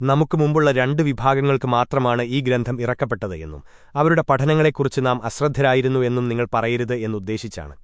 നമുക്ക് മുമ്പുള്ള രണ്ട് വിഭാഗങ്ങൾക്ക് മാത്രമാണ് ഈ ഗ്രന്ഥം ഇറക്കപ്പെട്ടത് എന്നും അവരുടെ പഠനങ്ങളെക്കുറിച്ച് നാം അശ്രദ്ധരായിരുന്നു എന്നും നിങ്ങൾ പറയരുത് എന്നുദ്ദേശിച്ചാണ്.